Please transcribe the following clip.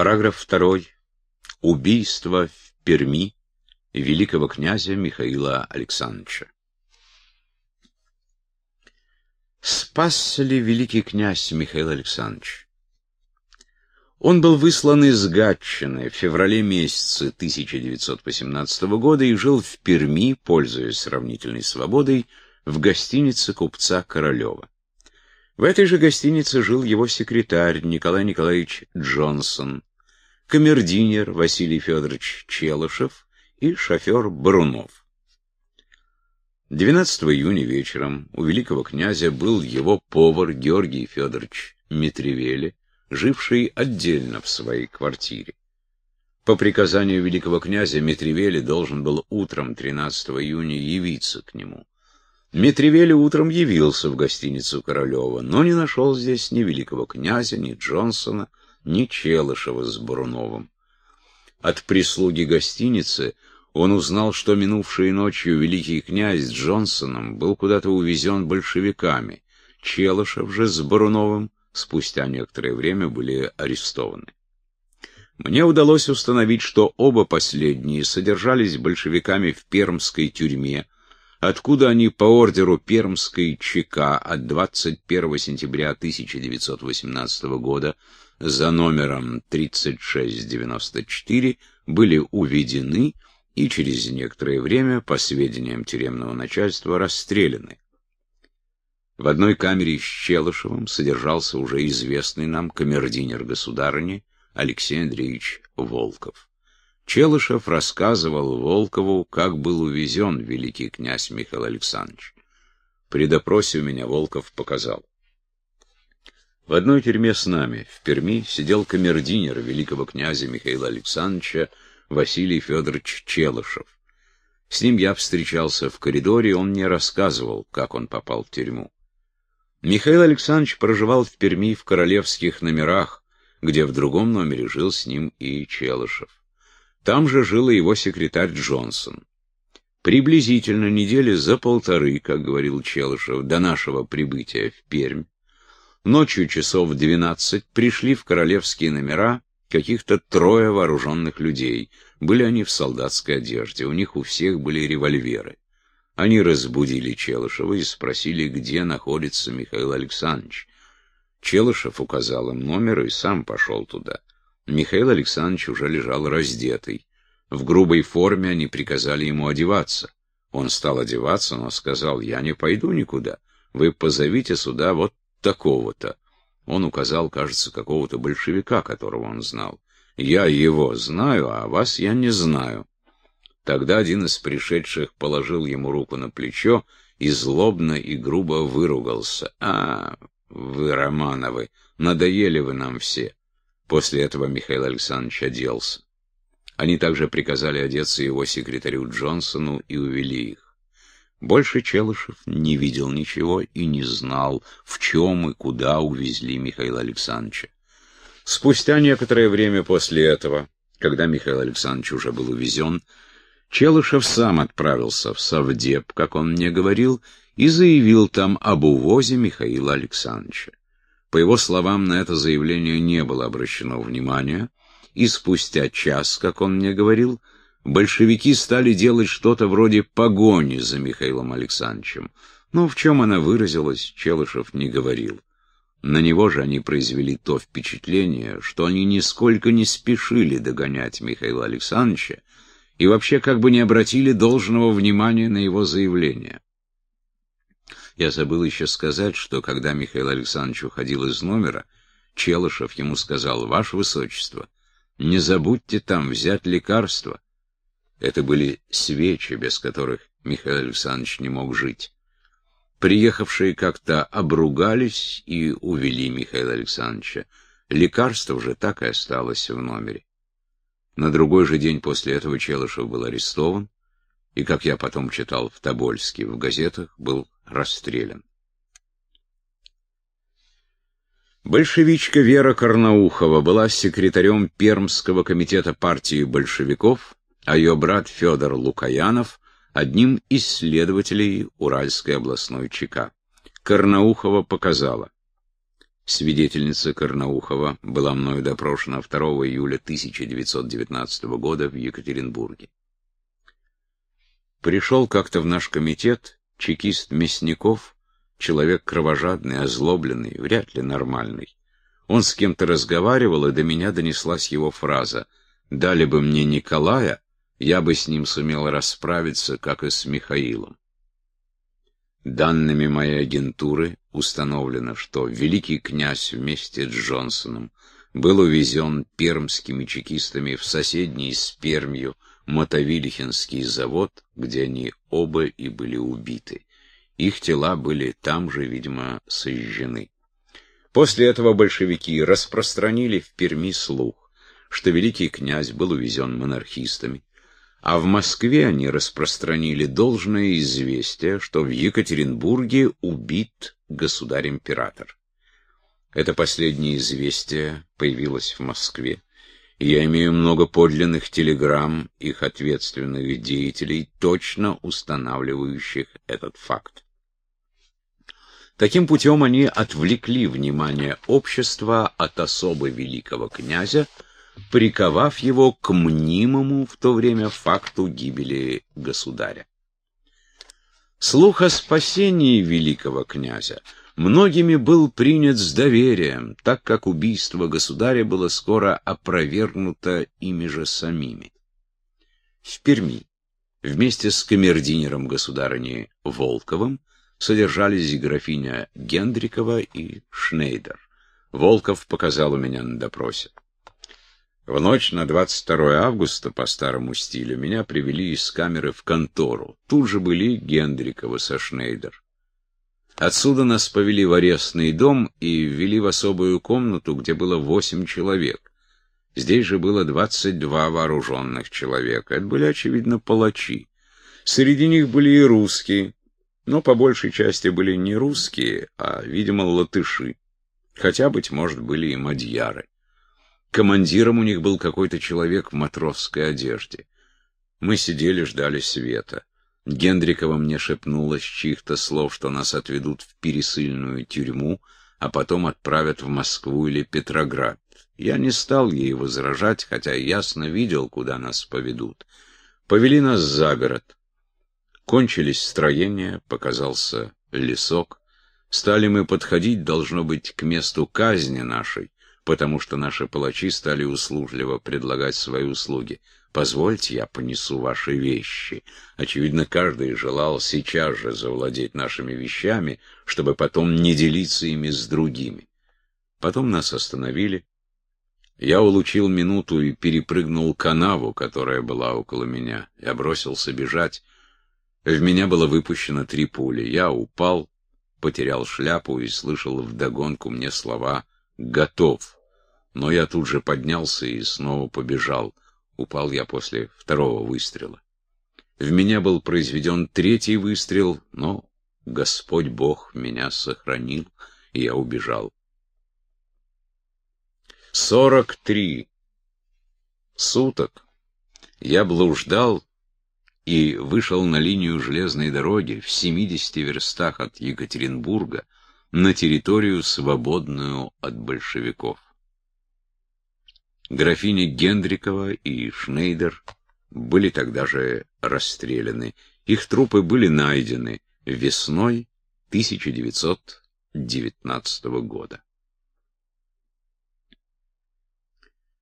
Параграф 2. Убийство в Перми великого князя Михаила Александровича. Спасся ли великий князь Михаил Александрович? Он был выслан из Гатчины в феврале месяце 1918 года и жил в Перми, пользуясь сравнительной свободой, в гостинице купца Королева. В этой же гостинице жил его секретарь Николай Николаевич Джонсон, камердинер Василий Федорович Челышев и шофер Брунов. 12 июня вечером у великого князя был его повар Георгий Федорович Митревели, живший отдельно в своей квартире. По приказанию великого князя Митревели должен был утром 13 июня явиться к нему. Митревели утром явился в гостиницу Королева, но не нашел здесь ни великого князя, ни Джонсона, ни Челышева с Бруновым. От прислуги гостиницы он узнал, что минувшей ночью великий князь с Джонсоном был куда-то увезен большевиками. Челышев же с Бруновым спустя некоторое время были арестованы. Мне удалось установить, что оба последние содержались большевиками в пермской тюрьме, откуда они по ордеру Пермской ЧК от 21 сентября 1918 года за номером 3694 были уведены и через некоторое время, по сведениям тюремного начальства, расстреляны. В одной камере с Челышевым содержался уже известный нам камердинер государыни Алексей Андреевич Волков. Челышев рассказывал Волкову, как был увезен великий князь Михаил Александрович. При допросе у меня Волков показал. В одной тюрьме с нами, в Перми, сидел камердинер великого князя Михаила Александровича Василий Федорович Челышев. С ним я встречался в коридоре, он мне рассказывал, как он попал в тюрьму. Михаил Александрович проживал в Перми в королевских номерах, где в другом номере жил с ним и Челышев. Там же жил и его секретарь Джонсон. Приблизительно недели за полторы, как говорил Челышев, до нашего прибытия в Пермь, Ночью часов в двенадцать пришли в королевские номера каких-то трое вооруженных людей. Были они в солдатской одежде, у них у всех были револьверы. Они разбудили Челышева и спросили, где находится Михаил Александрович. Челышев указал им номер и сам пошел туда. Михаил Александрович уже лежал раздетый. В грубой форме они приказали ему одеваться. Он стал одеваться, но сказал, я не пойду никуда. Вы позовите сюда вот такого-то. Он указал, кажется, какого-то большевика, которого он знал. Я его знаю, а вас я не знаю. Тогда один из пришедших положил ему руку на плечо и злобно и грубо выругался. «А, вы, Романовы, надоели вы нам все». После этого Михаил Александрович оделся. Они также приказали одеться его секретарю Джонсону и увели их. Больше Челышев не видел ничего и не знал, в чем и куда увезли Михаила Александровича. Спустя некоторое время после этого, когда Михаил Александрович уже был увезен, Челышев сам отправился в Совдеп, как он мне говорил, и заявил там об увозе Михаила Александровича. По его словам, на это заявление не было обращено внимания, и спустя час, как он мне говорил, большевики стали делать что-то вроде погони за Михаилом Александровичем. Но в чем она выразилась, Челышев не говорил. На него же они произвели то впечатление, что они нисколько не спешили догонять Михаила Александровича и вообще как бы не обратили должного внимания на его заявление. Я забыл еще сказать, что когда Михаил Александрович уходил из номера, Челышев ему сказал, «Ваше Высочество, не забудьте там взять лекарство». Это были свечи, без которых Михаил Александрович не мог жить. Приехавшие как-то обругались и увели Михаила Александровича. Лекарство же так и осталось в номере. На другой же день после этого Челышев был арестован, и, как я потом читал в Тобольске, в газетах, был расстрелян. Большевичка Вера Карнаухова была секретарем Пермского комитета партии большевиков а ее брат Федор Лукаянов — одним из следователей Уральской областной ЧК. Карнаухова показала. Свидетельница Карнаухова была мною допрошена 2 июля 1919 года в Екатеринбурге. Пришел как-то в наш комитет чекист Мясников, человек кровожадный, озлобленный, вряд ли нормальный. Он с кем-то разговаривал, и до меня донеслась его фраза «Дали бы мне Николая, я бы с ним сумел расправиться, как и с Михаилом». Данными моей агентуры установлено, что великий князь вместе с Джонсоном был увезен пермскими чекистами в соседний с Пермью Мотовилихинский завод, где они оба и были убиты. Их тела были там же, видимо, сожжены. После этого большевики распространили в Перми слух, что великий князь был увезен монархистами, а в Москве они распространили должное известие, что в Екатеринбурге убит государь-император. Это последнее известие появилось в Москве. Я имею много подлинных телеграмм их ответственных деятелей, точно устанавливающих этот факт. Таким путем они отвлекли внимание общества от особы великого князя, приковав его к мнимому в то время факту гибели государя. Слух о спасении великого князя многими был принят с доверием, так как убийство государя было скоро опровергнуто ими же самими. В Перми вместе с камердинером государыни Волковым содержались графиня Гендрикова и Шнейдер. Волков показал у меня на допросе. В ночь на 22 августа по старому стилю меня привели из камеры в контору. Тут же были Гендрикова со Шнейдер. Отсюда нас повели в арестный дом и ввели в особую комнату, где было восемь человек. Здесь же было двадцать два вооруженных человека. Это были, очевидно, палачи. Среди них были и русские, но по большей части были не русские, а, видимо, латыши. Хотя, быть может, были и мадьяры. Командиром у них был какой-то человек в матросской одежде. Мы сидели, ждали света. Гендрикова мне шепнула с чьих-то слов, что нас отведут в пересыльную тюрьму, а потом отправят в Москву или Петроград. Я не стал ей возражать, хотя ясно видел, куда нас поведут. Повели нас за город. Кончились строения, показался лесок. Стали мы подходить, должно быть, к месту казни нашей потому что наши палачи стали услужливо предлагать свои услуги. «Позвольте, я понесу ваши вещи». Очевидно, каждый желал сейчас же завладеть нашими вещами, чтобы потом не делиться ими с другими. Потом нас остановили. Я улучил минуту и перепрыгнул канаву, которая была около меня. Я бросился бежать. В меня было выпущено три пули. Я упал, потерял шляпу и слышал вдогонку мне слова «Готов». Но я тут же поднялся и снова побежал. Упал я после второго выстрела. В меня был произведен третий выстрел, но Господь Бог меня сохранил, и я убежал. Сорок три суток я блуждал и вышел на линию железной дороги в 70 верстах от Екатеринбурга на территорию, свободную от большевиков. Графиня Гендрикова и Шнейдер были тогда же расстреляны. Их трупы были найдены весной 1919 года.